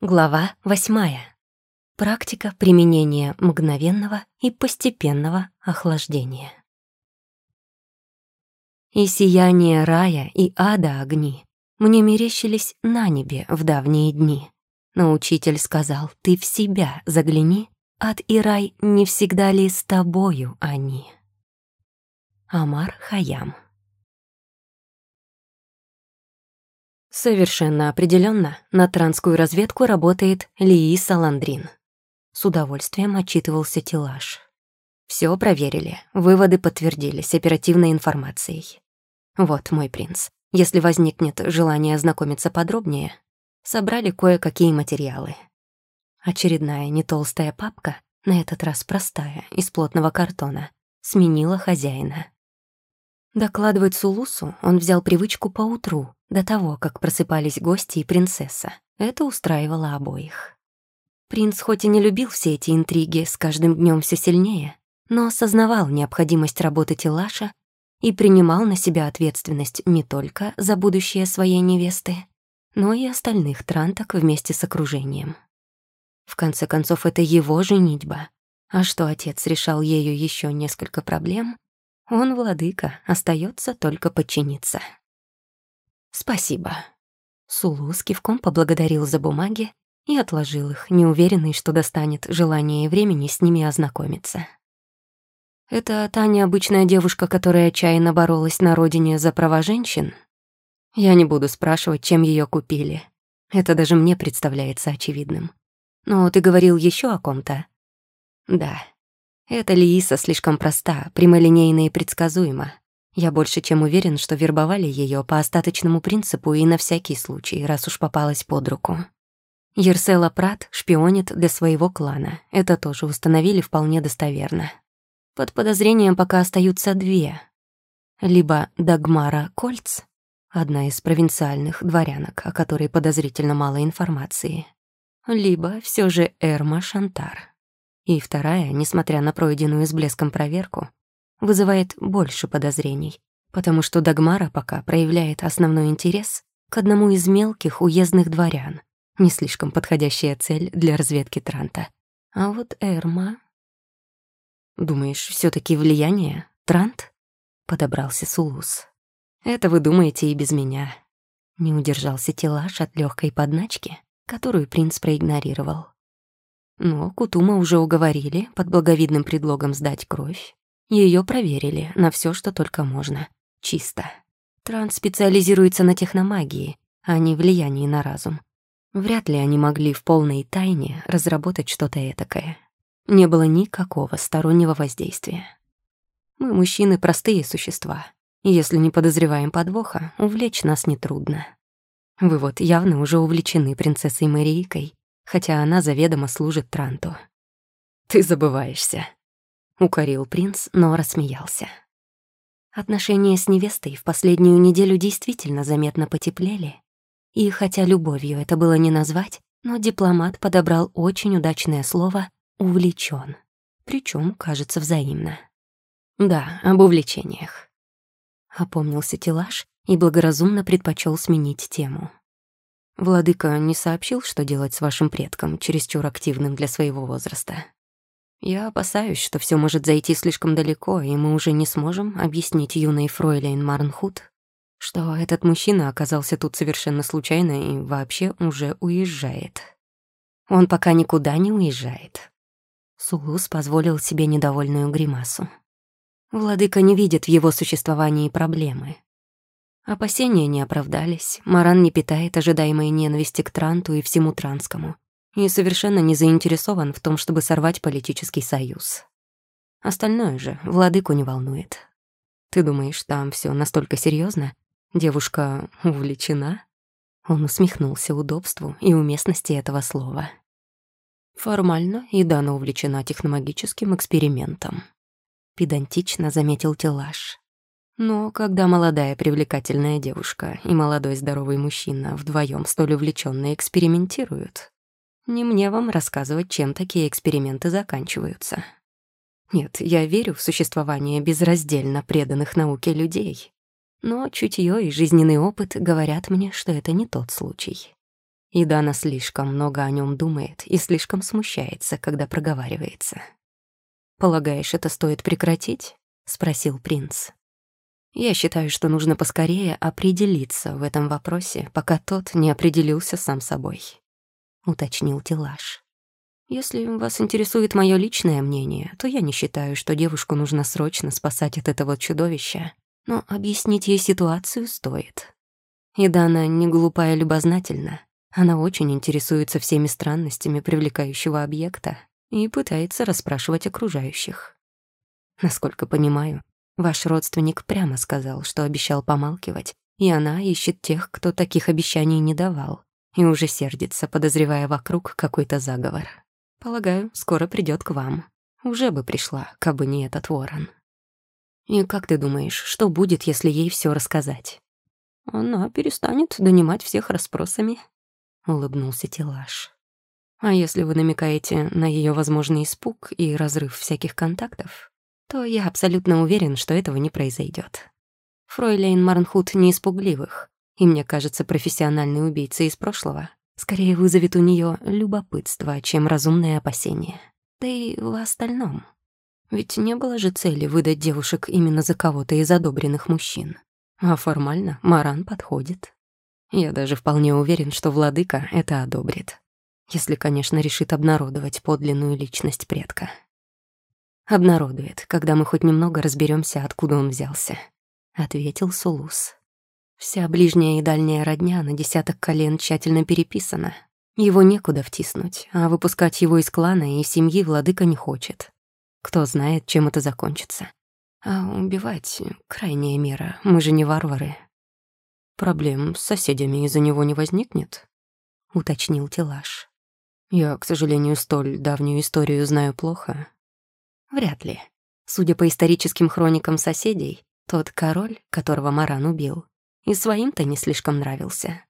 Глава восьмая. Практика применения мгновенного и постепенного охлаждения. И сияние рая, и ада огни мне мерещились на небе в давние дни. Но учитель сказал, ты в себя загляни, ад и рай не всегда ли с тобою они? Амар Хаям Совершенно определенно на транскую разведку работает Лии Саландрин. С удовольствием отчитывался Тилаш. Все проверили, выводы подтвердились оперативной информацией. Вот мой принц. Если возникнет желание ознакомиться подробнее, собрали кое-какие материалы. Очередная не толстая папка, на этот раз простая, из плотного картона, сменила хозяина. Докладывать Сулусу он взял привычку поутру, до того, как просыпались гости и принцесса. Это устраивало обоих. Принц хоть и не любил все эти интриги с каждым днем все сильнее, но осознавал необходимость работы Тилаша и принимал на себя ответственность не только за будущее своей невесты, но и остальных транток вместе с окружением. В конце концов, это его женитьба. А что отец решал ею еще несколько проблем, он, владыка, остается только подчиниться. «Спасибо». Сулу с кивком поблагодарил за бумаги и отложил их, неуверенный, что достанет желание и времени с ними ознакомиться. «Это та необычная девушка, которая отчаянно боролась на родине за права женщин?» Я не буду спрашивать, чем ее купили. Это даже мне представляется очевидным. Но ты говорил еще о ком-то? Да. Эта Лииса слишком проста, прямолинейна и предсказуема. Я больше чем уверен, что вербовали ее по остаточному принципу и на всякий случай, раз уж попалась под руку. Ерсела Прат шпионит для своего клана. Это тоже установили вполне достоверно. Под подозрением пока остаются две. Либо Дагмара Кольц, одна из провинциальных дворянок, о которой подозрительно мало информации, либо все же Эрма Шантар. И вторая, несмотря на пройденную с блеском проверку, вызывает больше подозрений, потому что Дагмара пока проявляет основной интерес к одному из мелких уездных дворян, не слишком подходящая цель для разведки Транта. А вот Эрма... «Думаешь, все таки влияние? Трант?» — подобрался Сулус. «Это вы думаете и без меня». Не удержался Тилаш от легкой подначки, которую принц проигнорировал. Но Кутума уже уговорили под благовидным предлогом сдать кровь, ее проверили на все, что только можно. Чисто. Транс специализируется на техномагии, а не влиянии на разум. Вряд ли они могли в полной тайне разработать что-то этакое. Не было никакого стороннего воздействия. Мы, мужчины, простые существа. Если не подозреваем подвоха, увлечь нас нетрудно. Вы вот явно уже увлечены принцессой Марийкой, хотя она заведомо служит Транту. Ты забываешься, — укорил принц, но рассмеялся. Отношения с невестой в последнюю неделю действительно заметно потеплели. И хотя любовью это было не назвать, но дипломат подобрал очень удачное слово «увлечён». Причём, кажется, взаимно. Да, об увлечениях. Опомнился Тилаш и благоразумно предпочёл сменить тему. Владыка не сообщил, что делать с вашим предком, чересчур активным для своего возраста. Я опасаюсь, что все может зайти слишком далеко, и мы уже не сможем объяснить юной фройлейн Марнхут, что этот мужчина оказался тут совершенно случайно и вообще уже уезжает. Он пока никуда не уезжает. Сулус позволил себе недовольную гримасу. Владыка не видит в его существовании проблемы. Опасения не оправдались, Маран не питает ожидаемой ненависти к Транту и всему Транскому и совершенно не заинтересован в том, чтобы сорвать политический союз. Остальное же владыку не волнует. Ты думаешь, там все настолько серьезно? Девушка увлечена? Он усмехнулся удобству и уместности этого слова. Формально и Дана увлечена техномагическим экспериментом. Педантично заметил Тилаш. Но когда молодая привлекательная девушка и молодой здоровый мужчина вдвоем столь увлеченно экспериментируют, не мне вам рассказывать, чем такие эксперименты заканчиваются. Нет, я верю в существование безраздельно преданных науке людей. Но чутье и жизненный опыт говорят мне, что это не тот случай. И Дана слишком много о нем думает и слишком смущается, когда проговаривается. «Полагаешь, это стоит прекратить?» — спросил принц. «Я считаю, что нужно поскорее определиться в этом вопросе, пока тот не определился сам собой», — уточнил Тилаш. «Если вас интересует мое личное мнение, то я не считаю, что девушку нужно срочно спасать от этого чудовища, но объяснить ей ситуацию стоит. И Дана не глупая любознательна, она очень интересуется всеми странностями привлекающего объекта и пытается расспрашивать окружающих. Насколько понимаю, ваш родственник прямо сказал, что обещал помалкивать, и она ищет тех, кто таких обещаний не давал, и уже сердится, подозревая вокруг какой-то заговор. Полагаю, скоро придет к вам. Уже бы пришла, кабы не этот ворон. И как ты думаешь, что будет, если ей все рассказать? Она перестанет донимать всех расспросами, улыбнулся Тилаш. А если вы намекаете на ее возможный испуг и разрыв всяких контактов, то я абсолютно уверен, что этого не произойдет. Фройлейн Марнхут не испугливых, и мне кажется, профессиональный убийца из прошлого скорее вызовет у нее любопытство, чем разумное опасение. Да и в остальном. Ведь не было же цели выдать девушек именно за кого-то из одобренных мужчин. А формально Маран подходит. Я даже вполне уверен, что владыка это одобрит. Если, конечно, решит обнародовать подлинную личность предка. Обнародует, когда мы хоть немного разберемся, откуда он взялся, ответил Сулус. Вся ближняя и дальняя родня на десяток колен тщательно переписана. Его некуда втиснуть, а выпускать его из клана и семьи владыка не хочет. Кто знает, чем это закончится. А убивать — крайняя мера, мы же не варвары. «Проблем с соседями из-за него не возникнет?» — уточнил Тилаш. «Я, к сожалению, столь давнюю историю знаю плохо». «Вряд ли. Судя по историческим хроникам соседей, тот король, которого Маран убил, и своим-то не слишком нравился.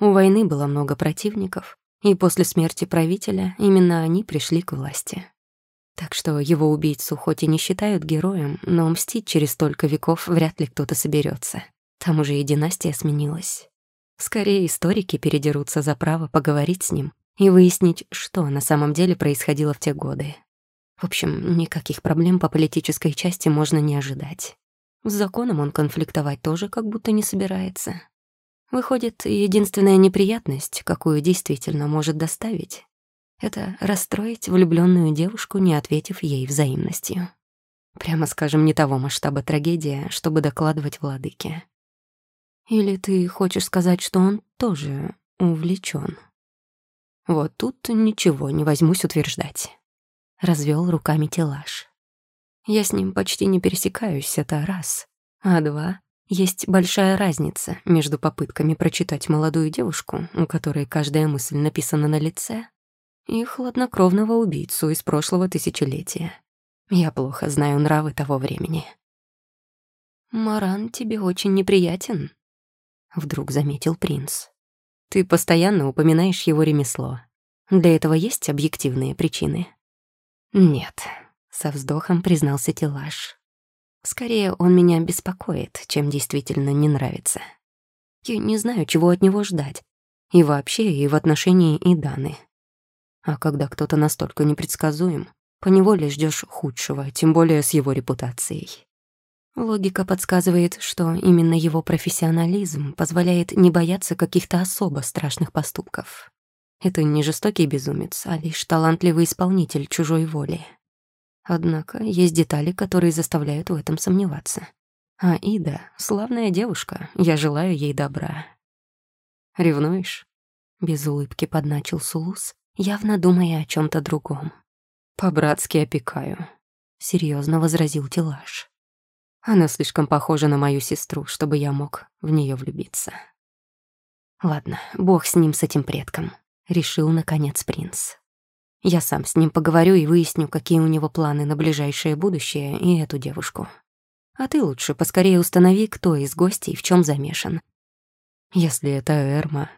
У войны было много противников, и после смерти правителя именно они пришли к власти. Так что его убийцу хоть и не считают героем, но мстить через столько веков вряд ли кто-то соберется. Там уже и династия сменилась. Скорее, историки передерутся за право поговорить с ним и выяснить, что на самом деле происходило в те годы. В общем, никаких проблем по политической части можно не ожидать. С законом он конфликтовать тоже как будто не собирается. Выходит, единственная неприятность, какую действительно может доставить, это расстроить влюбленную девушку, не ответив ей взаимностью. Прямо скажем, не того масштаба трагедия, чтобы докладывать владыке. Или ты хочешь сказать, что он тоже увлечен? Вот тут ничего не возьмусь утверждать. Развел руками телаж. Я с ним почти не пересекаюсь, это раз. А два, есть большая разница между попытками прочитать молодую девушку, у которой каждая мысль написана на лице, и хладнокровного убийцу из прошлого тысячелетия. Я плохо знаю нравы того времени. «Маран тебе очень неприятен», — вдруг заметил принц. «Ты постоянно упоминаешь его ремесло. Для этого есть объективные причины?» «Нет», — со вздохом признался Тилаш. «Скорее, он меня беспокоит, чем действительно не нравится. Я не знаю, чего от него ждать. И вообще, и в отношении Иданы. А когда кто-то настолько непредсказуем, поневоле ждешь худшего, тем более с его репутацией. Логика подсказывает, что именно его профессионализм позволяет не бояться каких-то особо страшных поступков. Это не жестокий безумец, а лишь талантливый исполнитель чужой воли. Однако есть детали, которые заставляют в этом сомневаться. А Ида — славная девушка, я желаю ей добра. «Ревнуешь?» — без улыбки подначил Сулус, явно думая о чем то другом. «По-братски опекаю», — серьезно возразил Тилаш. Она слишком похожа на мою сестру, чтобы я мог в нее влюбиться. Ладно, бог с ним, с этим предком, решил, наконец, принц. Я сам с ним поговорю и выясню, какие у него планы на ближайшее будущее и эту девушку. А ты лучше поскорее установи, кто из гостей в чем замешан. Если это Эрма...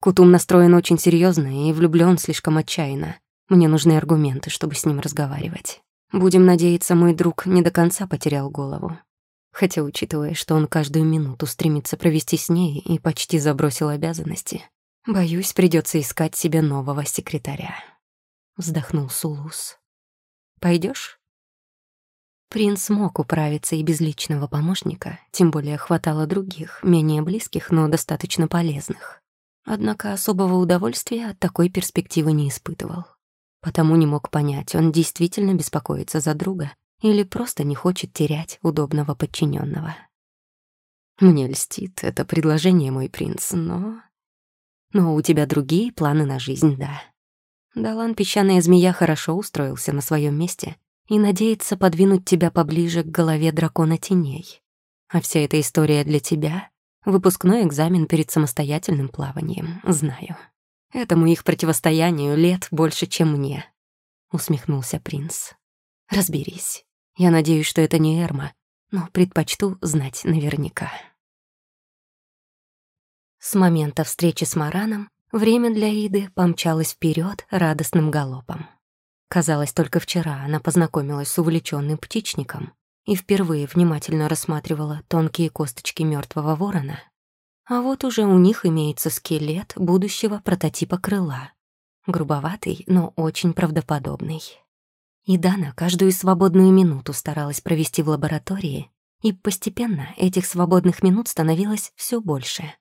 Кутум настроен очень серьезно и влюблен слишком отчаянно. Мне нужны аргументы, чтобы с ним разговаривать. Будем надеяться, мой друг не до конца потерял голову. Хотя, учитывая, что он каждую минуту стремится провести с ней и почти забросил обязанности, Боюсь, придется искать себе нового секретаря. Вздохнул Сулус. Пойдешь? Принц мог управиться и без личного помощника, тем более хватало других, менее близких, но достаточно полезных. Однако особого удовольствия от такой перспективы не испытывал. Потому не мог понять, он действительно беспокоится за друга или просто не хочет терять удобного подчиненного. Мне льстит это предложение, мой принц, но... Но у тебя другие планы на жизнь, да. Далан, песчаная змея, хорошо устроился на своем месте и надеется подвинуть тебя поближе к голове дракона теней. А вся эта история для тебя — выпускной экзамен перед самостоятельным плаванием, знаю. Этому их противостоянию лет больше, чем мне», — усмехнулся принц. «Разберись. Я надеюсь, что это не Эрма, но предпочту знать наверняка». С момента встречи с Мараном время для Иды помчалось вперед радостным галопом. Казалось, только вчера она познакомилась с увлеченным птичником и впервые внимательно рассматривала тонкие косточки мертвого ворона. А вот уже у них имеется скелет будущего прототипа крыла. Грубоватый, но очень правдоподобный. И Дана каждую свободную минуту старалась провести в лаборатории, и постепенно этих свободных минут становилось все больше.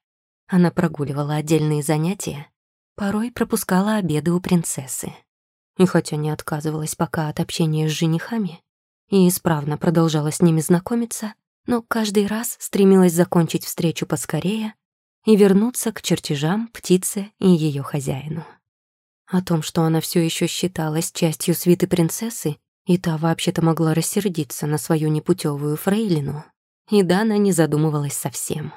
Она прогуливала отдельные занятия, порой пропускала обеды у принцессы. И хотя не отказывалась пока от общения с женихами и исправно продолжала с ними знакомиться, но каждый раз стремилась закончить встречу поскорее и вернуться к чертежам, птице и ее хозяину. О том, что она все еще считалась частью свиты принцессы, и та вообще-то могла рассердиться на свою непутевую фрейлину, и Дана не задумывалась совсем.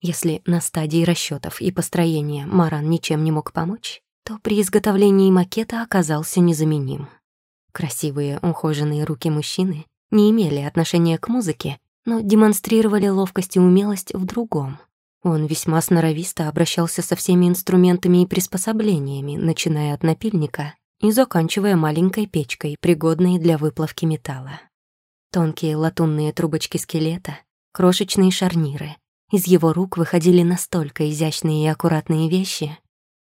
Если на стадии расчетов и построения Маран ничем не мог помочь, то при изготовлении макета оказался незаменим. Красивые, ухоженные руки мужчины не имели отношения к музыке, но демонстрировали ловкость и умелость в другом. Он весьма сноровисто обращался со всеми инструментами и приспособлениями, начиная от напильника и заканчивая маленькой печкой, пригодной для выплавки металла. Тонкие латунные трубочки скелета, крошечные шарниры. Из его рук выходили настолько изящные и аккуратные вещи,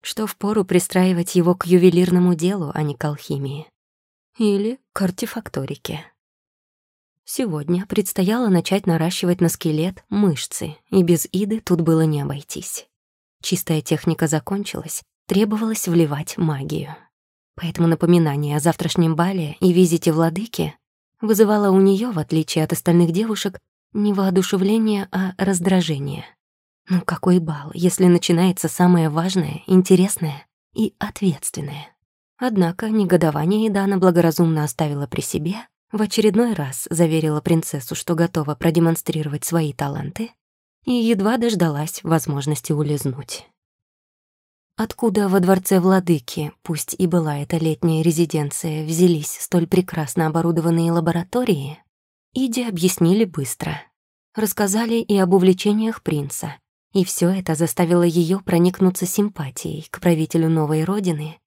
что впору пристраивать его к ювелирному делу, а не к алхимии. Или к артефакторике. Сегодня предстояло начать наращивать на скелет мышцы, и без Иды тут было не обойтись. Чистая техника закончилась, требовалось вливать магию. Поэтому напоминание о завтрашнем бале и визите владыки вызывало у нее, в отличие от остальных девушек, не воодушевление, а раздражение — ну какой бал, если начинается самое важное, интересное и ответственное? Однако негодование Идана благоразумно оставила при себе, в очередной раз заверила принцессу, что готова продемонстрировать свои таланты, и едва дождалась возможности улизнуть. Откуда во дворце владыки, пусть и была эта летняя резиденция, взялись столь прекрасно оборудованные лаборатории, Иди объяснили быстро. Рассказали и об увлечениях принца, и все это заставило ее проникнуться симпатией к правителю новой родины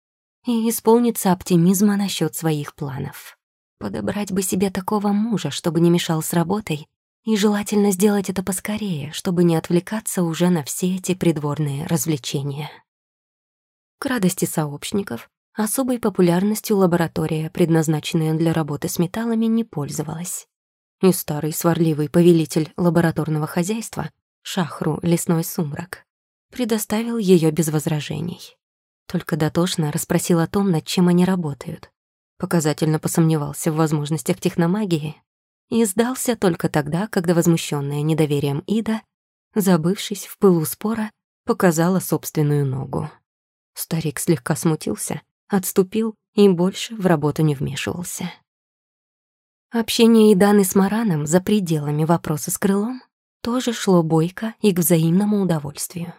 и исполниться оптимизма насчет своих планов. Подобрать бы себе такого мужа, чтобы не мешал с работой, и желательно сделать это поскорее, чтобы не отвлекаться уже на все эти придворные развлечения. К радости сообщников, особой популярностью лаборатория, предназначенная для работы с металлами, не пользовалась. И старый сварливый повелитель лабораторного хозяйства Шахру «Лесной сумрак», предоставил ее без возражений. Только дотошно расспросил о том, над чем они работают. Показательно посомневался в возможностях техномагии и сдался только тогда, когда возмущенная недоверием Ида, забывшись в пылу спора, показала собственную ногу. Старик слегка смутился, отступил и больше в работу не вмешивался. Общение Иданы с Мараном за пределами вопроса с крылом тоже шло бойко и к взаимному удовольствию.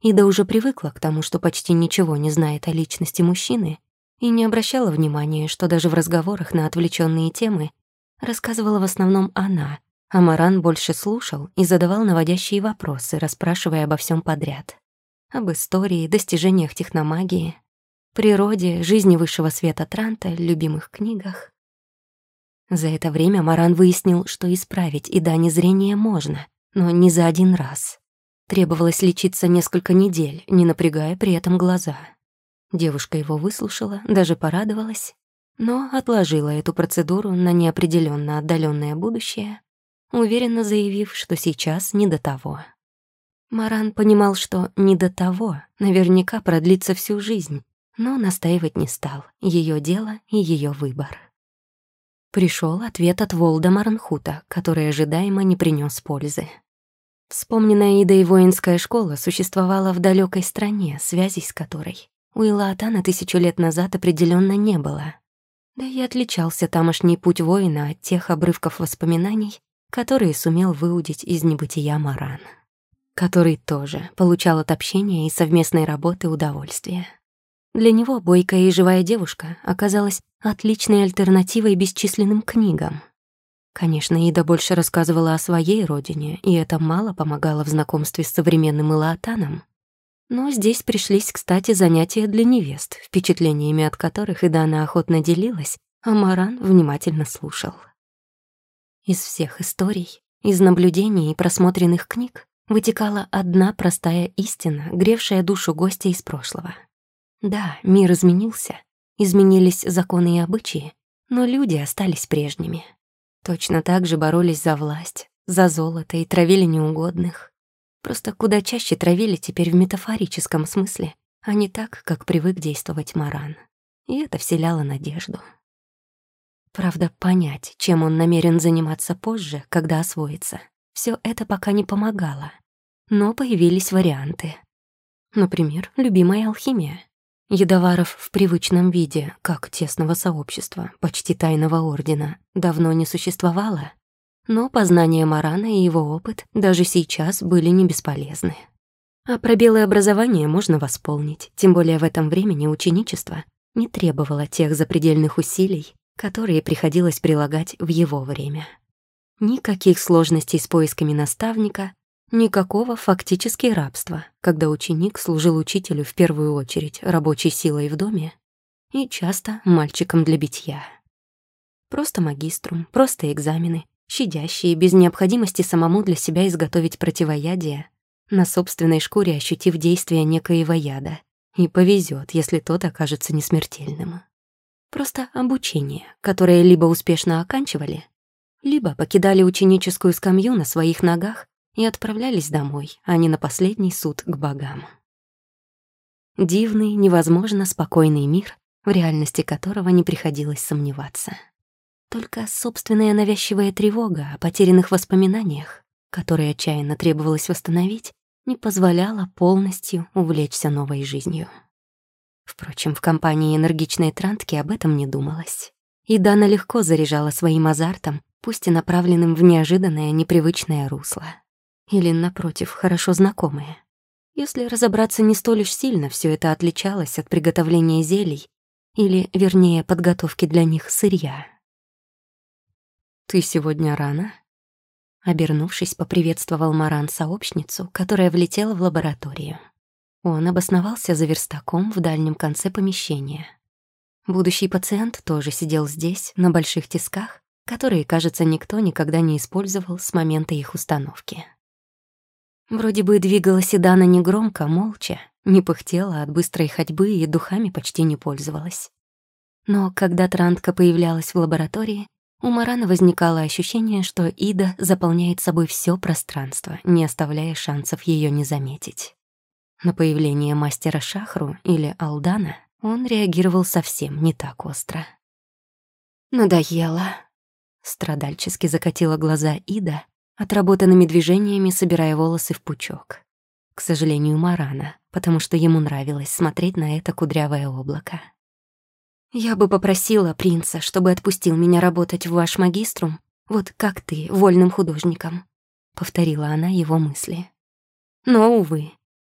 Ида уже привыкла к тому, что почти ничего не знает о личности мужчины, и не обращала внимания, что даже в разговорах на отвлеченные темы рассказывала в основном она, а Маран больше слушал и задавал наводящие вопросы, расспрашивая обо всем подряд. Об истории, достижениях техномагии, природе, жизни высшего света Транта, любимых книгах. За это время Маран выяснил, что исправить и дани зрения можно, но не за один раз. Требовалось лечиться несколько недель, не напрягая при этом глаза. Девушка его выслушала, даже порадовалась, но отложила эту процедуру на неопределенно отдаленное будущее, уверенно заявив, что сейчас не до того. Маран понимал, что не до того, наверняка продлится всю жизнь, но настаивать не стал. Ее дело и ее выбор. Пришел ответ от Волда Маранхута, который ожидаемо не принес пользы. Вспомненная Идой воинская школа существовала в далекой стране, связей с которой у Илаатана тысячу лет назад определенно не было. Да и отличался тамошний путь воина от тех обрывков воспоминаний, которые сумел выудить из небытия Маран, который тоже получал от общения и совместной работы удовольствие. Для него бойкая и живая девушка оказалась отличной альтернативой бесчисленным книгам. Конечно, Ида больше рассказывала о своей родине, и это мало помогало в знакомстве с современным Илаатаном. Но здесь пришлись, кстати, занятия для невест, впечатлениями от которых Идана охотно делилась, а Маран внимательно слушал. Из всех историй, из наблюдений и просмотренных книг вытекала одна простая истина, гревшая душу гостя из прошлого — да, мир изменился, изменились законы и обычаи, но люди остались прежними. Точно так же боролись за власть, за золото и травили неугодных. Просто куда чаще травили теперь в метафорическом смысле, а не так, как привык действовать Маран. И это вселяло надежду. Правда, понять, чем он намерен заниматься позже, когда освоится, все это пока не помогало. Но появились варианты. Например, любимая алхимия. Едоваров в привычном виде, как тесного сообщества, почти тайного ордена, давно не существовало. Но познание Марана и его опыт даже сейчас были не бесполезны. А пробелы образования можно восполнить, тем более в этом времени ученичество не требовало тех запредельных усилий, которые приходилось прилагать в его время. Никаких сложностей с поисками наставника, Никакого фактически рабства, когда ученик служил учителю в первую очередь рабочей силой в доме и часто мальчиком для битья. Просто магиструм, просто экзамены, щадящие, без необходимости самому для себя изготовить противоядие, на собственной шкуре ощутив действие некоего яда. И повезет, если тот окажется несмертельным. Просто обучение, которое либо успешно оканчивали, либо покидали ученическую скамью на своих ногах и отправлялись домой, а не на последний суд к богам. Дивный, невозможно спокойный мир, в реальности которого не приходилось сомневаться. Только собственная навязчивая тревога о потерянных воспоминаниях, которые отчаянно требовалось восстановить, не позволяла полностью увлечься новой жизнью. Впрочем, в компании энергичной Трантки об этом не думалось. И Дана легко заряжала своим азартом, пусть и направленным в неожиданное, непривычное русло или, напротив, хорошо знакомые. Если разобраться, не столь уж сильно все это отличалось от приготовления зелий, или, вернее, подготовки для них сырья. «Ты сегодня рано?» Обернувшись, поприветствовал Маран сообщницу, которая влетела в лабораторию. Он обосновался за верстаком в дальнем конце помещения. Будущий пациент тоже сидел здесь, на больших тисках, которые, кажется, никто никогда не использовал с момента их установки. Вроде бы двигалась Седана негромко, молча, не пыхтела от быстрой ходьбы и духами почти не пользовалась. Но когда Трантка появлялась в лаборатории, у Марана возникало ощущение, что Ида заполняет собой все пространство, не оставляя шансов ее не заметить. На появление мастера Шахру или Алдана он реагировал совсем не так остро. «Надоело», — страдальчески закатила глаза Ида, отработанными движениями собирая волосы в пучок. К сожалению, Марана, потому что ему нравилось смотреть на это кудрявое облако. «Я бы попросила принца, чтобы отпустил меня работать в ваш магиструм, вот как ты, вольным художником», — повторила она его мысли. «Но, увы,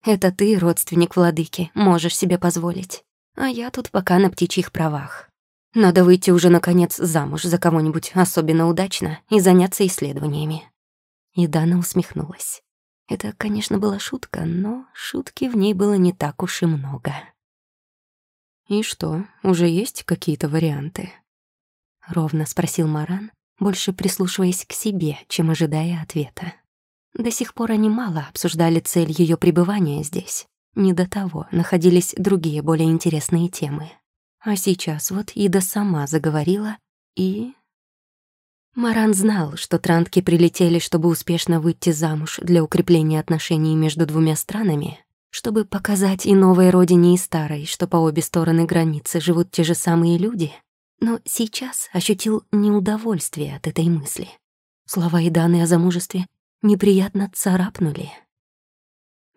это ты, родственник владыки, можешь себе позволить, а я тут пока на птичьих правах. Надо выйти уже, наконец, замуж за кого-нибудь особенно удачно и заняться исследованиями». И Дана усмехнулась. Это, конечно, была шутка, но шутки в ней было не так уж и много. «И что, уже есть какие-то варианты?» Ровно спросил Маран, больше прислушиваясь к себе, чем ожидая ответа. До сих пор они мало обсуждали цель ее пребывания здесь. Не до того, находились другие более интересные темы. А сейчас вот Ида сама заговорила и... Маран знал, что трантки прилетели, чтобы успешно выйти замуж для укрепления отношений между двумя странами, чтобы показать и новой родине, и старой, что по обе стороны границы живут те же самые люди, но сейчас ощутил неудовольствие от этой мысли. Слова и данные о замужестве неприятно царапнули.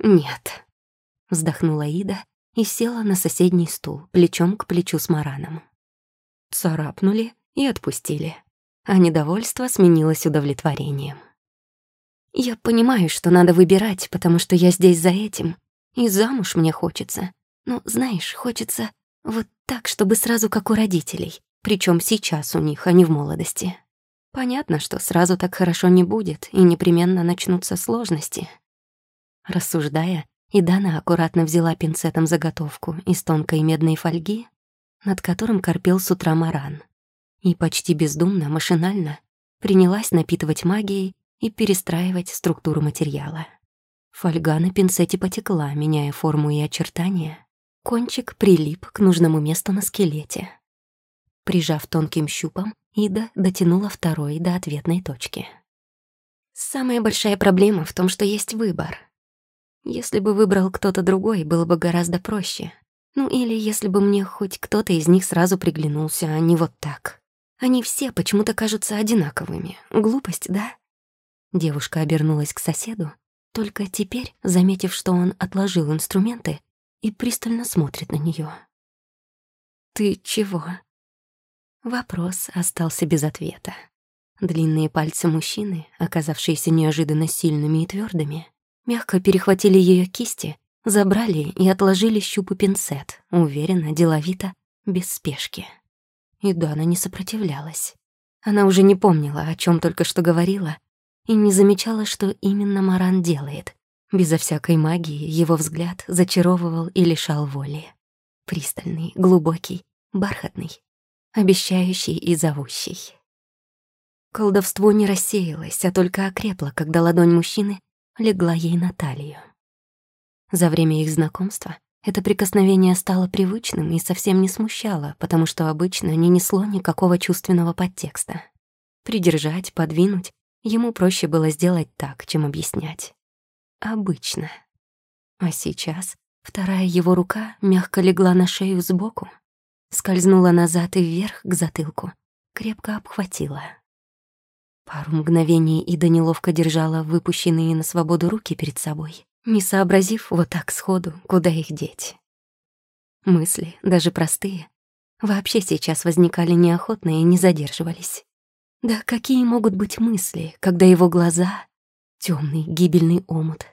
«Нет», — вздохнула Ида и села на соседний стул, плечом к плечу с Мараном. Царапнули и отпустили, а недовольство сменилось удовлетворением. «Я понимаю, что надо выбирать, потому что я здесь за этим, и замуж мне хочется. Но, знаешь, хочется вот так, чтобы сразу как у родителей, причем сейчас у них, а не в молодости. Понятно, что сразу так хорошо не будет, и непременно начнутся сложности. Рассуждая, Идана аккуратно взяла пинцетом заготовку из тонкой медной фольги, над которым корпел с утра маран, и почти бездумно, машинально принялась напитывать магией и перестраивать структуру материала. Фольга на пинцете потекла, меняя форму и очертания. Кончик прилип к нужному месту на скелете. Прижав тонким щупом, Ида дотянула второй до ответной точки. «Самая большая проблема в том, что есть выбор. Если бы выбрал кто-то другой, было бы гораздо проще. Ну или если бы мне хоть кто-то из них сразу приглянулся, а не вот так. Они все почему-то кажутся одинаковыми. Глупость, да?» Девушка обернулась к соседу, только теперь, заметив, что он отложил инструменты и пристально смотрит на нее. «Ты чего?» Вопрос остался без ответа. Длинные пальцы мужчины, оказавшиеся неожиданно сильными и твердыми, мягко перехватили ее кисти, забрали и отложили щупу пинцет, уверенно, деловито, без спешки. И Дана не сопротивлялась. Она уже не помнила, о чем только что говорила, и не замечала, что именно Маран делает. Безо всякой магии его взгляд зачаровывал и лишал воли. Пристальный, глубокий, бархатный, обещающий и зовущий. Колдовство не рассеялось, а только окрепло, когда ладонь мужчины легла ей на талию. За время их знакомства это прикосновение стало привычным и совсем не смущало, потому что обычно не несло никакого чувственного подтекста. Придержать, подвинуть ему проще было сделать так, чем объяснять. Обычно. А сейчас вторая его рука мягко легла на шею сбоку, скользнула назад и вверх к затылку, крепко обхватила. Пару мгновений Ида неловко держала выпущенные на свободу руки перед собой, не сообразив вот так сходу, куда их деть. Мысли, даже простые, вообще сейчас возникали неохотно и не задерживались. Да какие могут быть мысли, когда его глаза — темный гибельный омут,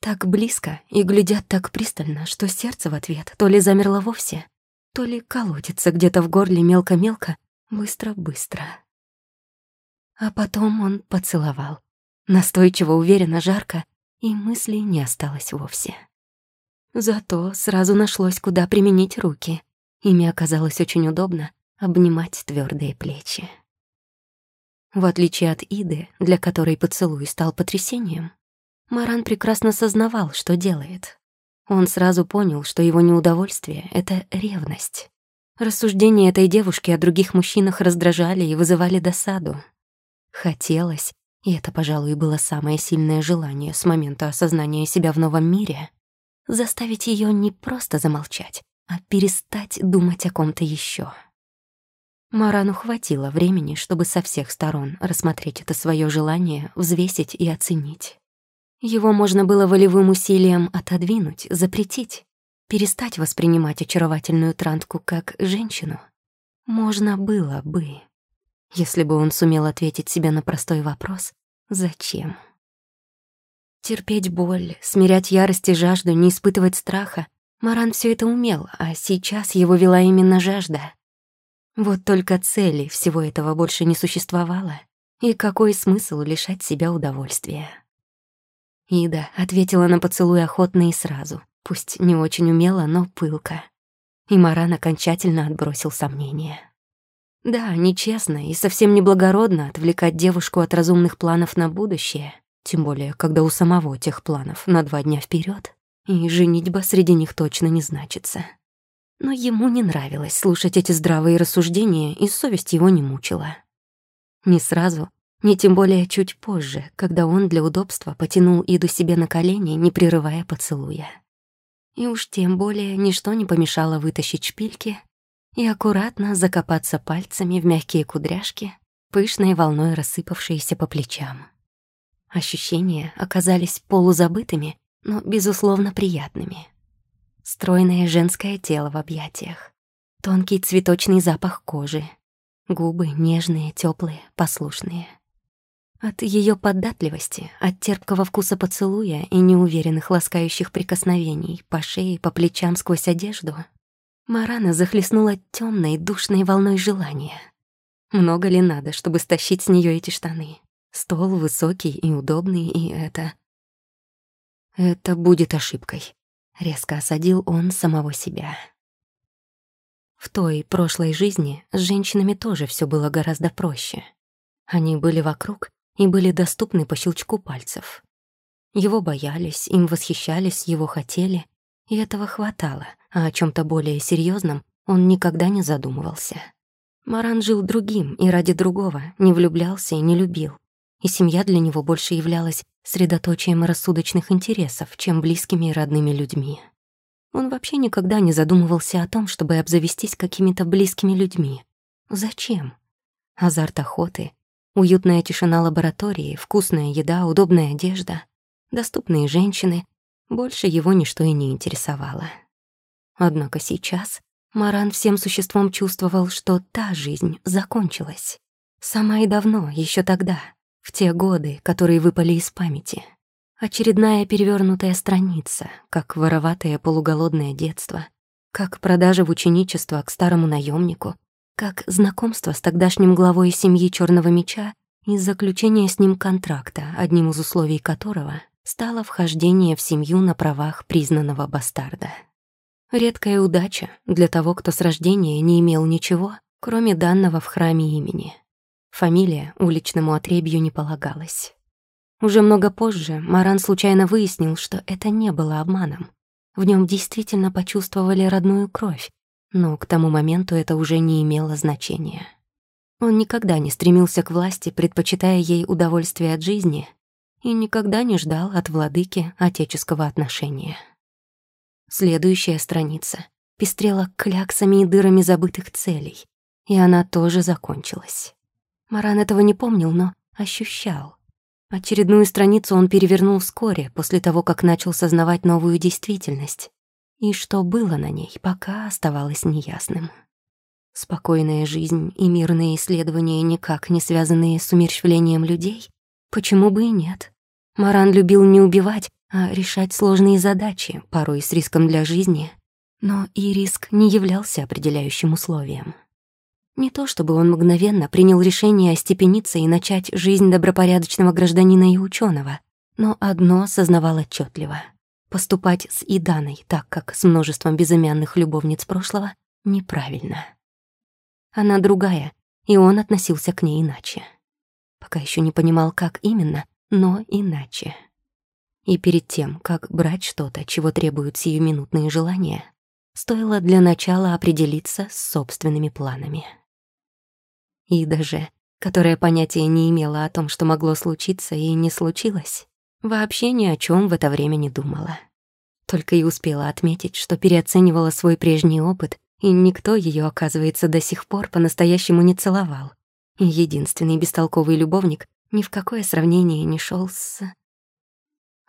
так близко и глядят так пристально, что сердце в ответ то ли замерло вовсе, то ли колотится где-то в горле мелко-мелко, быстро-быстро. А потом он поцеловал. Настойчиво, уверенно, жарко, и мыслей не осталось вовсе. Зато сразу нашлось, куда применить руки. Ими оказалось очень удобно обнимать твердые плечи. В отличие от Иды, для которой поцелуй стал потрясением, Маран прекрасно сознавал, что делает. Он сразу понял, что его неудовольствие — это ревность. Рассуждения этой девушки о других мужчинах раздражали и вызывали досаду. Хотелось, и это, пожалуй, было самое сильное желание с момента осознания себя в новом мире, заставить ее не просто замолчать, а перестать думать о ком-то еще. Марану хватило времени, чтобы со всех сторон рассмотреть это свое желание, взвесить и оценить. Его можно было волевым усилием отодвинуть, запретить, перестать воспринимать очаровательную трантку как женщину. Можно было бы, если бы он сумел ответить себе на простой вопрос «Зачем?». Терпеть боль, смирять ярость и жажду, не испытывать страха. Маран все это умел, а сейчас его вела именно жажда. Вот только цели всего этого больше не существовало. И какой смысл лишать себя удовольствия? Ида ответила на поцелуй охотно и сразу, пусть не очень умело, но пылко. И Маран окончательно отбросил сомнения. Да, нечестно и совсем неблагородно отвлекать девушку от разумных планов на будущее, Тем более, когда у самого тех планов на два дня вперед, и женитьба среди них точно не значится. Но ему не нравилось слушать эти здравые рассуждения, и совесть его не мучила. Не сразу, не тем более чуть позже, когда он для удобства потянул Иду себе на колени, не прерывая поцелуя. И уж тем более ничто не помешало вытащить шпильки и аккуратно закопаться пальцами в мягкие кудряшки, пышной волной рассыпавшиеся по плечам. Ощущения оказались полузабытыми, но, безусловно, приятными. Стройное женское тело в объятиях, тонкий цветочный запах кожи, губы нежные, теплые, послушные. От ее податливости, от терпкого вкуса поцелуя и неуверенных ласкающих прикосновений по шее, по плечам сквозь одежду, Марана захлестнула темной душной волной желания. Много ли надо, чтобы стащить с нее эти штаны? Стол высокий и удобный, и это... Это будет ошибкой. Резко осадил он самого себя. В той прошлой жизни с женщинами тоже все было гораздо проще. Они были вокруг, и были доступны по щелчку пальцев. Его боялись, им восхищались, его хотели, и этого хватало, а о чем то более серьезном он никогда не задумывался. Маран жил другим и ради другого, не влюблялся и не любил. И семья для него больше являлась средоточием рассудочных интересов, чем близкими и родными людьми. Он вообще никогда не задумывался о том, чтобы обзавестись какими-то близкими людьми. Зачем? Азарт охоты, Уютная тишина лаборатории, вкусная еда, удобная одежда, доступные женщины. Больше его ничто и не интересовало. Однако сейчас Маран всем существом чувствовал, что та жизнь закончилась. Сама и давно, еще тогда, в те годы, которые выпали из памяти. Очередная перевернутая страница, как вороватое полуголодное детство, как продажа в ученичество к старому наемнику, как знакомство с тогдашним главой семьи Черного меча и заключение с ним контракта, одним из условий которого стало вхождение в семью на правах признанного бастарда. Редкая удача для того, кто с рождения не имел ничего, кроме данного в храме имени. Фамилия уличному отребью не полагалась. Уже много позже Маран случайно выяснил, что это не было обманом. В нем действительно почувствовали родную кровь, но к тому моменту это уже не имело значения. Он никогда не стремился к власти, предпочитая ей удовольствие от жизни, и никогда не ждал от владыки отеческого отношения. Следующая страница пестрела кляксами и дырами забытых целей, и она тоже закончилась. Маран этого не помнил, но ощущал. Очередную страницу он перевернул вскоре, после того, как начал сознавать новую действительность. И что было на ней, пока оставалось неясным. Спокойная жизнь и мирные исследования, никак не связанные с умерщвлением людей? Почему бы и нет? Маран любил не убивать, а решать сложные задачи, порой с риском для жизни. Но и риск не являлся определяющим условием. Не то чтобы он мгновенно принял решение остепениться и начать жизнь добропорядочного гражданина и ученого, но одно осознавал отчетливо — Поступать с Иданой так, как с множеством безымянных любовниц прошлого, неправильно. Она другая, и он относился к ней иначе. Пока еще не понимал, как именно, но иначе. И перед тем, как брать что-то, чего требуют сиюминутные желания, стоило для начала определиться с собственными планами. Ида же, которая понятия не имела о том, что могло случиться и не случилось, Вообще ни о чем в это время не думала. Только и успела отметить, что переоценивала свой прежний опыт, и никто ее, оказывается, до сих пор по-настоящему не целовал. Единственный бестолковый любовник ни в какое сравнение не шел с...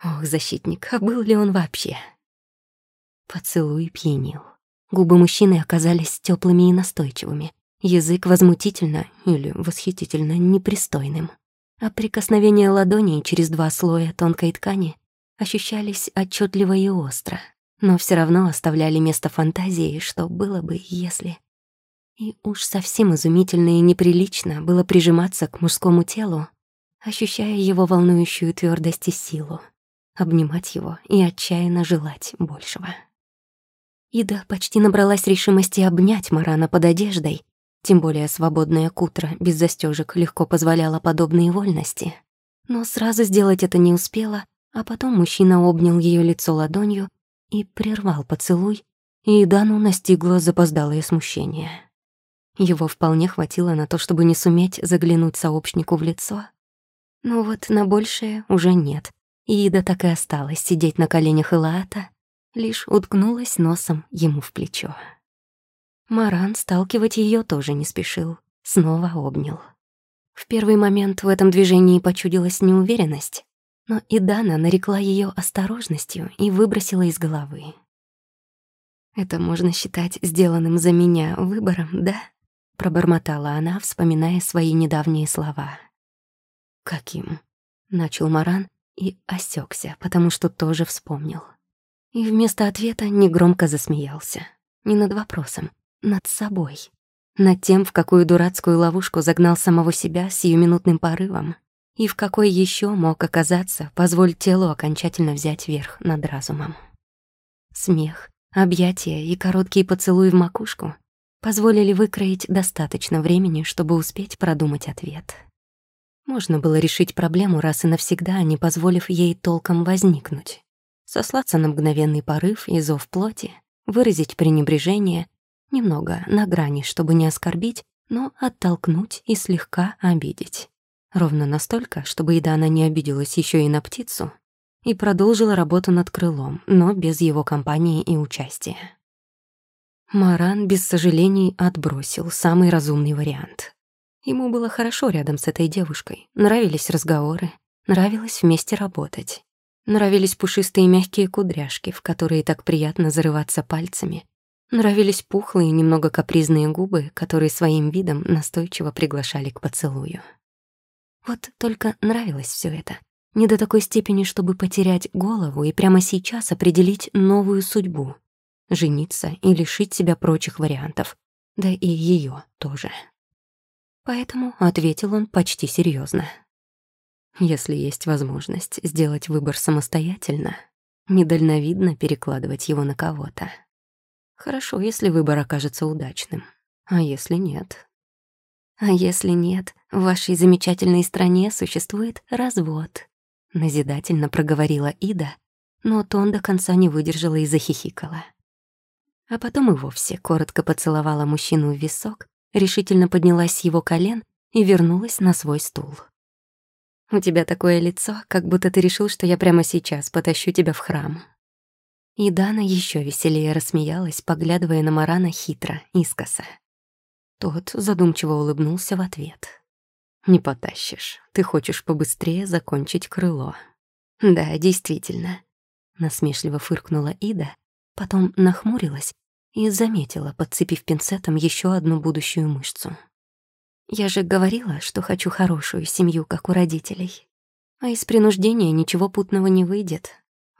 Ох, защитник, а был ли он вообще? Поцелуй пьянил. Губы мужчины оказались теплыми и настойчивыми. Язык возмутительно или восхитительно непристойным а прикосновения ладоней через два слоя тонкой ткани ощущались отчетливо и остро, но все равно оставляли место фантазии, что было бы, если... И уж совсем изумительно и неприлично было прижиматься к мужскому телу, ощущая его волнующую твердость и силу, обнимать его и отчаянно желать большего. Ида почти набралась решимости обнять Марана под одеждой, тем более свободная кутра без застежек легко позволяла подобные вольности. Но сразу сделать это не успела, а потом мужчина обнял ее лицо ладонью и прервал поцелуй, и Дану настигло запоздалое смущение. Его вполне хватило на то, чтобы не суметь заглянуть сообщнику в лицо. Но вот на большее уже нет. И Ида так и осталась сидеть на коленях Илаата, лишь уткнулась носом ему в плечо. Маран сталкивать ее тоже не спешил, снова обнял. В первый момент в этом движении почудилась неуверенность, но и Дана нарекла ее осторожностью и выбросила из головы. «Это можно считать сделанным за меня выбором, да?» — пробормотала она, вспоминая свои недавние слова. «Каким?» — начал Маран и осекся, потому что тоже вспомнил. И вместо ответа негромко засмеялся. Не над вопросом, над собой. Над тем, в какую дурацкую ловушку загнал самого себя сиюминутным порывом, и в какой еще мог оказаться, позволь телу окончательно взять верх над разумом. Смех, объятия и короткий поцелуй в макушку позволили выкроить достаточно времени, чтобы успеть продумать ответ. Можно было решить проблему раз и навсегда, не позволив ей толком возникнуть. Сослаться на мгновенный порыв и зов плоти, выразить пренебрежение, немного на грани, чтобы не оскорбить, но оттолкнуть и слегка обидеть. Ровно настолько, чтобы Идана не обиделась еще и на птицу и продолжила работу над крылом, но без его компании и участия. Маран без сожалений отбросил самый разумный вариант. Ему было хорошо рядом с этой девушкой, нравились разговоры, нравилось вместе работать. Нравились пушистые мягкие кудряшки, в которые так приятно зарываться пальцами. Нравились пухлые, немного капризные губы, которые своим видом настойчиво приглашали к поцелую. Вот только нравилось все это. Не до такой степени, чтобы потерять голову и прямо сейчас определить новую судьбу. Жениться и лишить себя прочих вариантов. Да и ее тоже. Поэтому ответил он почти серьезно. Если есть возможность сделать выбор самостоятельно, недальновидно перекладывать его на кого-то. Хорошо, если выбор окажется удачным. А если нет, а если нет, в вашей замечательной стране существует развод. Назидательно проговорила Ида, но тон до конца не выдержала и захихикала. А потом и вовсе коротко поцеловала мужчину в висок, решительно поднялась с его колен и вернулась на свой стул. «У тебя такое лицо, как будто ты решил, что я прямо сейчас потащу тебя в храм». И Дана еще веселее рассмеялась, поглядывая на Марана хитро, искоса. Тот задумчиво улыбнулся в ответ. «Не потащишь. Ты хочешь побыстрее закончить крыло». «Да, действительно», — насмешливо фыркнула Ида, потом нахмурилась и заметила, подцепив пинцетом еще одну будущую мышцу. «Я же говорила, что хочу хорошую семью, как у родителей. А из принуждения ничего путного не выйдет.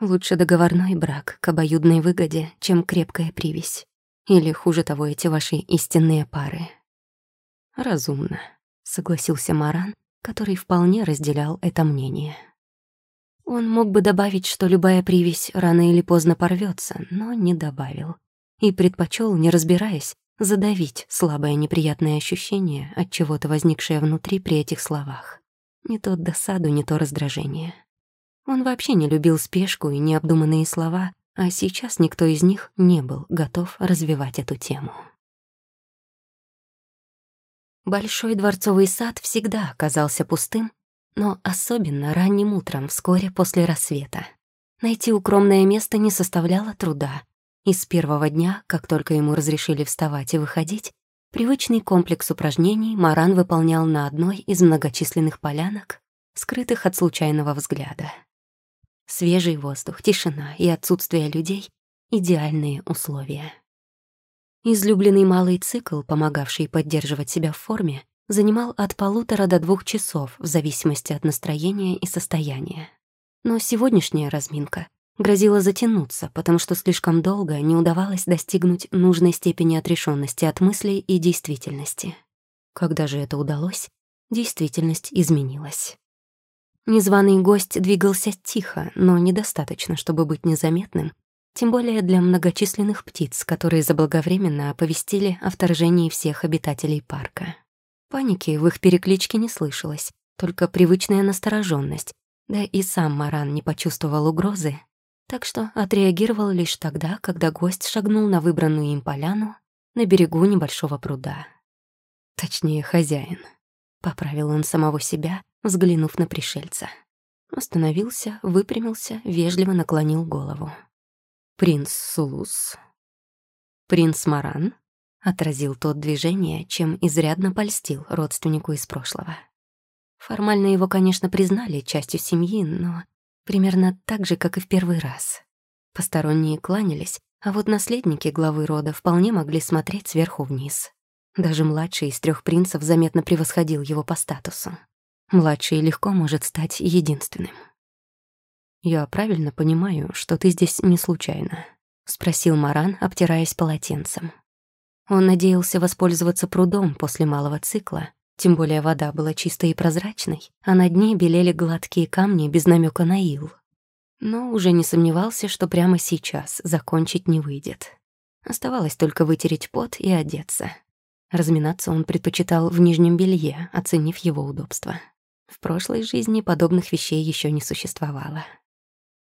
Лучше договорной брак к обоюдной выгоде, чем крепкая привязь. Или, хуже того, эти ваши истинные пары. Разумно, согласился Маран, который вполне разделял это мнение. Он мог бы добавить, что любая привязь рано или поздно порвется, но не добавил. И предпочел, не разбираясь, задавить слабое неприятное ощущение, от чего-то возникшее внутри при этих словах. Не то досаду, не то раздражение. Он вообще не любил спешку и необдуманные слова, а сейчас никто из них не был готов развивать эту тему. Большой дворцовый сад всегда оказался пустым, но особенно ранним утром, вскоре после рассвета. Найти укромное место не составляло труда, и с первого дня, как только ему разрешили вставать и выходить, привычный комплекс упражнений Маран выполнял на одной из многочисленных полянок, скрытых от случайного взгляда. Свежий воздух, тишина и отсутствие людей — идеальные условия. Излюбленный малый цикл, помогавший поддерживать себя в форме, занимал от полутора до двух часов в зависимости от настроения и состояния. Но сегодняшняя разминка грозила затянуться, потому что слишком долго не удавалось достигнуть нужной степени отрешенности от мыслей и действительности. Когда же это удалось, действительность изменилась. Незваный гость двигался тихо, но недостаточно, чтобы быть незаметным, тем более для многочисленных птиц, которые заблаговременно оповестили о вторжении всех обитателей парка. Паники в их перекличке не слышалось, только привычная настороженность, да и сам Маран не почувствовал угрозы, так что отреагировал лишь тогда, когда гость шагнул на выбранную им поляну на берегу небольшого пруда. Точнее, хозяин. Поправил он самого себя, взглянув на пришельца. Остановился, выпрямился, вежливо наклонил голову. «Принц Сулус». «Принц Маран?» — отразил тот движение, чем изрядно польстил родственнику из прошлого. Формально его, конечно, признали частью семьи, но примерно так же, как и в первый раз. Посторонние кланялись, а вот наследники главы рода вполне могли смотреть сверху вниз. Даже младший из трех принцев заметно превосходил его по статусу. Младший легко может стать единственным. «Я правильно понимаю, что ты здесь не случайно?» — спросил Маран, обтираясь полотенцем. Он надеялся воспользоваться прудом после малого цикла, тем более вода была чистой и прозрачной, а на дне белели гладкие камни без намека на ил. Но уже не сомневался, что прямо сейчас закончить не выйдет. Оставалось только вытереть пот и одеться. Разминаться он предпочитал в нижнем белье, оценив его удобство. В прошлой жизни подобных вещей еще не существовало.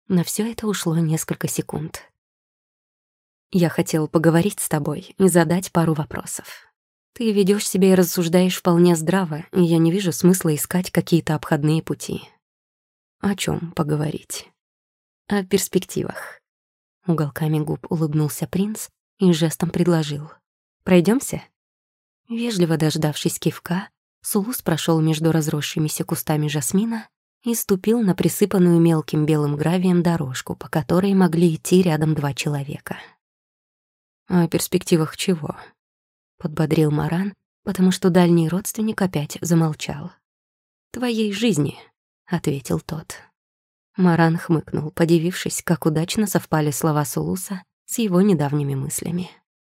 На все это ушло несколько секунд. «Я хотел поговорить с тобой и задать пару вопросов», ты ведешь себя и рассуждаешь вполне здраво, и я не вижу смысла искать какие-то обходные пути. О чем поговорить? О перспективах. Уголками губ улыбнулся принц и жестом предложил. Пройдемся? Вежливо дождавшись кивка, Сулус прошел между разросшимися кустами жасмина и ступил на присыпанную мелким белым гравием дорожку, по которой могли идти рядом два человека. О перспективах чего? подбодрил Маран, потому что дальний родственник опять замолчал. «Твоей жизни», — ответил тот. Маран хмыкнул, подивившись, как удачно совпали слова Сулуса с его недавними мыслями.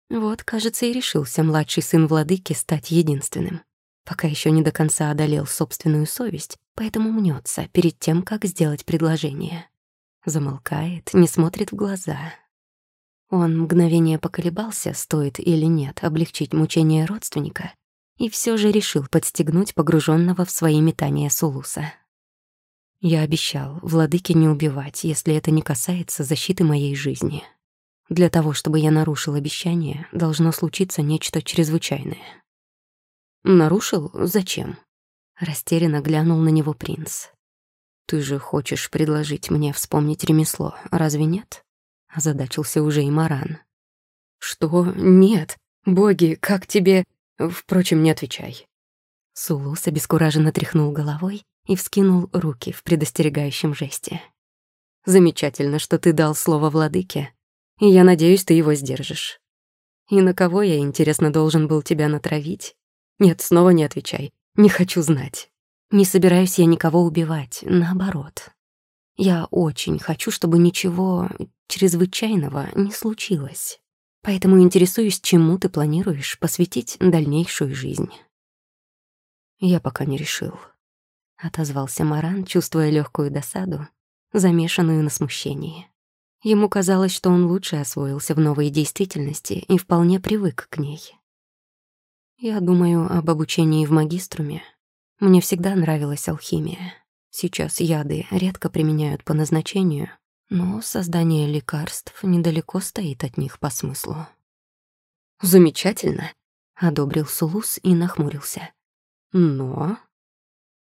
Вот, кажется, и решился младший сын владыки стать единственным. Пока еще не до конца одолел собственную совесть, поэтому мнется перед тем, как сделать предложение. Замолкает, не смотрит в глаза, он мгновение поколебался, стоит или нет облегчить мучения родственника, и все же решил подстегнуть погруженного в свои метания Сулуса. Я обещал владыке не убивать, если это не касается защиты моей жизни. Для того, чтобы я нарушил обещание, должно случиться нечто чрезвычайное. Нарушил? Зачем? Растерянно глянул на него принц. Ты же хочешь предложить мне вспомнить ремесло, разве нет? Озадачился уже и Маран. «Что? Нет. Боги, как тебе...» «Впрочем, не отвечай». Сулус обескураженно тряхнул головой и вскинул руки в предостерегающем жесте. «Замечательно, что ты дал слово владыке, и я надеюсь, ты его сдержишь. И на кого я, интересно, должен был тебя натравить? Нет, снова не отвечай. Не хочу знать. Не собираюсь я никого убивать, наоборот. Я очень хочу, чтобы ничего чрезвычайного не случилось. Поэтому интересуюсь, чему ты планируешь посвятить дальнейшую жизнь. Я пока не решил. Отозвался Маран, чувствуя легкую досаду, замешанную на смущении. Ему казалось, что он лучше освоился в новой действительности и вполне привык к ней. Я думаю об обучении в магиструме. Мне всегда нравилась алхимия. Сейчас яды редко применяют по назначению, но создание лекарств недалеко стоит от них по смыслу. «Замечательно», — одобрил Сулус и нахмурился. «Но...»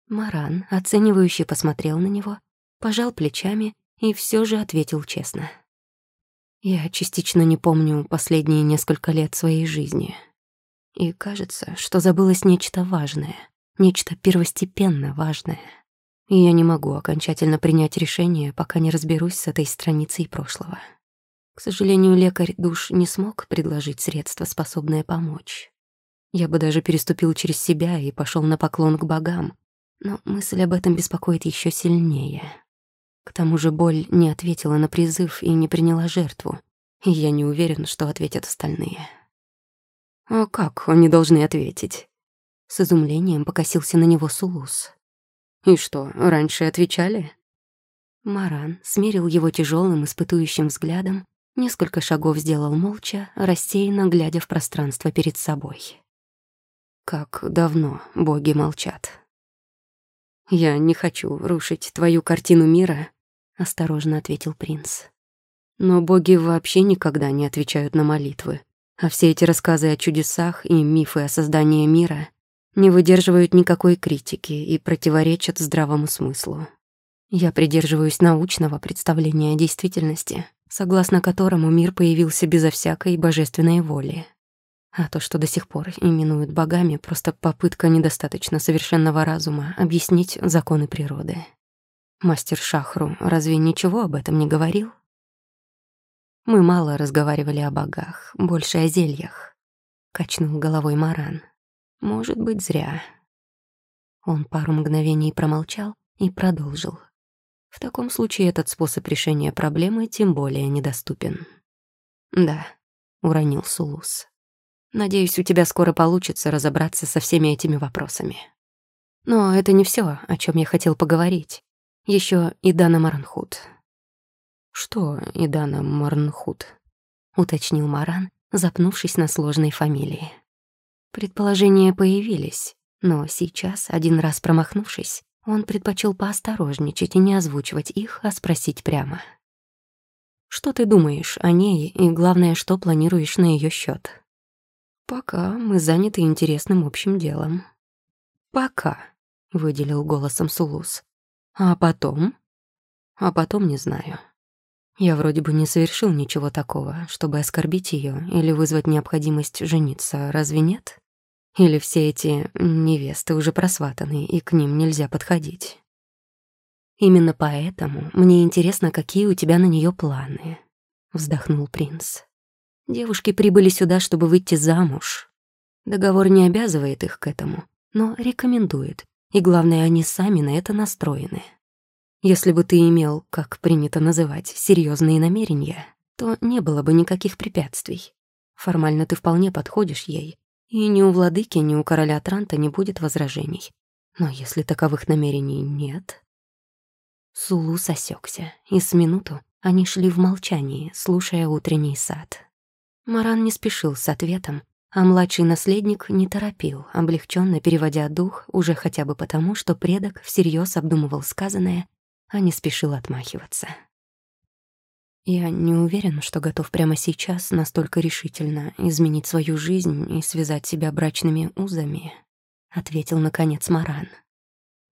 Маран, оценивающе посмотрел на него, пожал плечами и все же ответил честно. «Я частично не помню последние несколько лет своей жизни. И кажется, что забылось нечто важное, нечто первостепенно важное» и я не могу окончательно принять решение, пока не разберусь с этой страницей прошлого. К сожалению, лекарь душ не смог предложить средство, способное помочь. Я бы даже переступил через себя и пошел на поклон к богам, но мысль об этом беспокоит еще сильнее. К тому же боль не ответила на призыв и не приняла жертву, и я не уверен, что ответят остальные. «А как они должны ответить?» С изумлением покосился на него Сулус. «И что, раньше отвечали?» Маран смерил его тяжелым испытующим взглядом, несколько шагов сделал молча, рассеянно глядя в пространство перед собой. Как давно боги молчат. «Я не хочу рушить твою картину мира», — осторожно ответил принц. «Но боги вообще никогда не отвечают на молитвы, а все эти рассказы о чудесах и мифы о создании мира не выдерживают никакой критики и противоречат здравому смыслу. Я придерживаюсь научного представления о действительности, согласно которому мир появился безо всякой божественной воли. А то, что до сих пор именуют богами, просто попытка недостаточно совершенного разума объяснить законы природы. Мастер Шахру разве ничего об этом не говорил? Мы мало разговаривали о богах, больше о зельях. Качнул головой Маран. Может быть, зря. Он пару мгновений промолчал и продолжил. В таком случае этот способ решения проблемы тем более недоступен. «Да», — уронил Сулус. «Надеюсь, у тебя скоро получится разобраться со всеми этими вопросами. Но это не все, о чем я хотел поговорить. Еще и Дана Маранхут». «Что Идана Марнхут?» — уточнил Маран, запнувшись на сложной фамилии. Предположения появились, но сейчас, один раз промахнувшись, он предпочел поосторожничать и не озвучивать их, а спросить прямо. «Что ты думаешь о ней и, главное, что планируешь на ее счет? «Пока мы заняты интересным общим делом». «Пока», — выделил голосом Сулус. «А потом?» «А потом не знаю». Я вроде бы не совершил ничего такого, чтобы оскорбить ее или вызвать необходимость жениться, разве нет? Или все эти невесты уже просватаны, и к ним нельзя подходить? Именно поэтому мне интересно, какие у тебя на нее планы, вздохнул принц. Девушки прибыли сюда, чтобы выйти замуж. Договор не обязывает их к этому, но рекомендует, и главное, они сами на это настроены. Если бы ты имел, как принято называть, серьезные намерения, то не было бы никаких препятствий. Формально ты вполне подходишь ей, и ни у владыки, ни у короля Транта не будет возражений. Но если таковых намерений нет... Сулу сосекся, и с минуту они шли в молчании, слушая утренний сад. Маран не спешил с ответом, а младший наследник не торопил, облегченно переводя дух уже хотя бы потому, что предок всерьез обдумывал сказанное а не спешил отмахиваться. Я не уверен, что готов прямо сейчас настолько решительно изменить свою жизнь и связать себя брачными узами, ответил наконец Маран.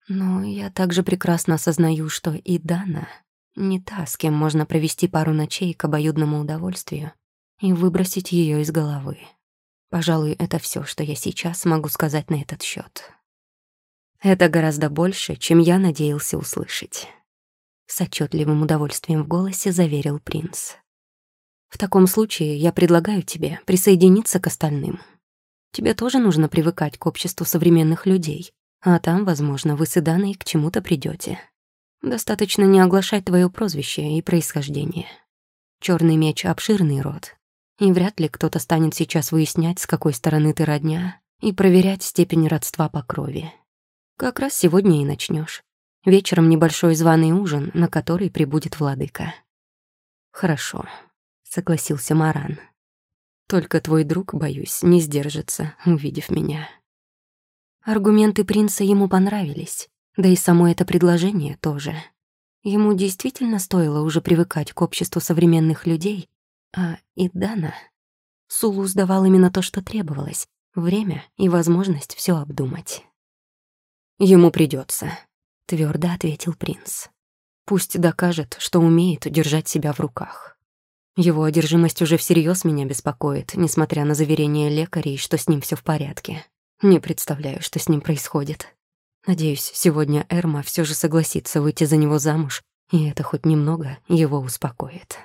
Но я также прекрасно осознаю, что и Дана не та, с кем можно провести пару ночей к обоюдному удовольствию и выбросить ее из головы. Пожалуй, это все, что я сейчас могу сказать на этот счет. Это гораздо больше, чем я надеялся услышать с отчетливым удовольствием в голосе заверил принц. В таком случае я предлагаю тебе присоединиться к остальным. Тебе тоже нужно привыкать к обществу современных людей, а там, возможно, вы с Иданой к чему-то придете. Достаточно не оглашать твое прозвище и происхождение. Черный меч — обширный род, и вряд ли кто-то станет сейчас выяснять, с какой стороны ты родня, и проверять степень родства по крови. Как раз сегодня и начнешь. Вечером небольшой званый ужин, на который прибудет владыка. «Хорошо», — согласился Маран. «Только твой друг, боюсь, не сдержится, увидев меня». Аргументы принца ему понравились, да и само это предложение тоже. Ему действительно стоило уже привыкать к обществу современных людей, а Идана... Сулу сдавал именно то, что требовалось — время и возможность все обдумать. Ему придется, твердо ответил принц. Пусть докажет, что умеет держать себя в руках. Его одержимость уже всерьез меня беспокоит, несмотря на заверения лекарей, что с ним все в порядке. Не представляю, что с ним происходит. Надеюсь, сегодня Эрма все же согласится выйти за него замуж, и это хоть немного его успокоит.